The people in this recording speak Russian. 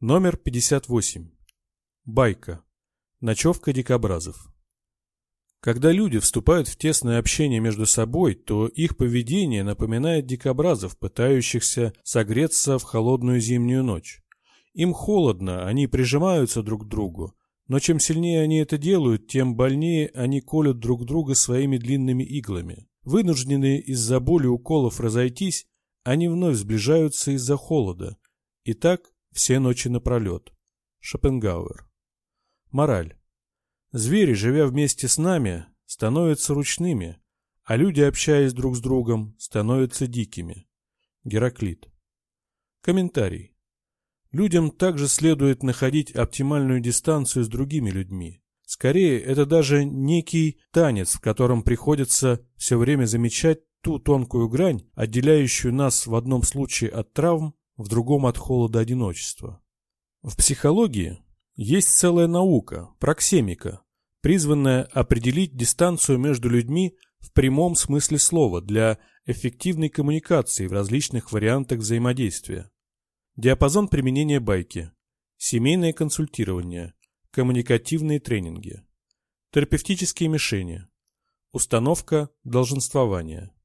Номер 58. Байка. Ночевка дикобразов. Когда люди вступают в тесное общение между собой, то их поведение напоминает дикобразов, пытающихся согреться в холодную зимнюю ночь. Им холодно, они прижимаются друг к другу, но чем сильнее они это делают, тем больнее они колют друг друга своими длинными иглами. Вынужденные из-за боли уколов разойтись, они вновь сближаются из-за холода. И так все ночи напролет. Шопенгауэр. Мораль. Звери, живя вместе с нами, становятся ручными, а люди, общаясь друг с другом, становятся дикими. Гераклит. Комментарий. Людям также следует находить оптимальную дистанцию с другими людьми. Скорее, это даже некий танец, в котором приходится все время замечать ту тонкую грань, отделяющую нас в одном случае от травм, в другом от холода одиночества. В психологии есть целая наука, проксемика, призванная определить дистанцию между людьми в прямом смысле слова для эффективной коммуникации в различных вариантах взаимодействия. Диапазон применения байки. Семейное консультирование. Коммуникативные тренинги. Терапевтические мишени. Установка долженствования.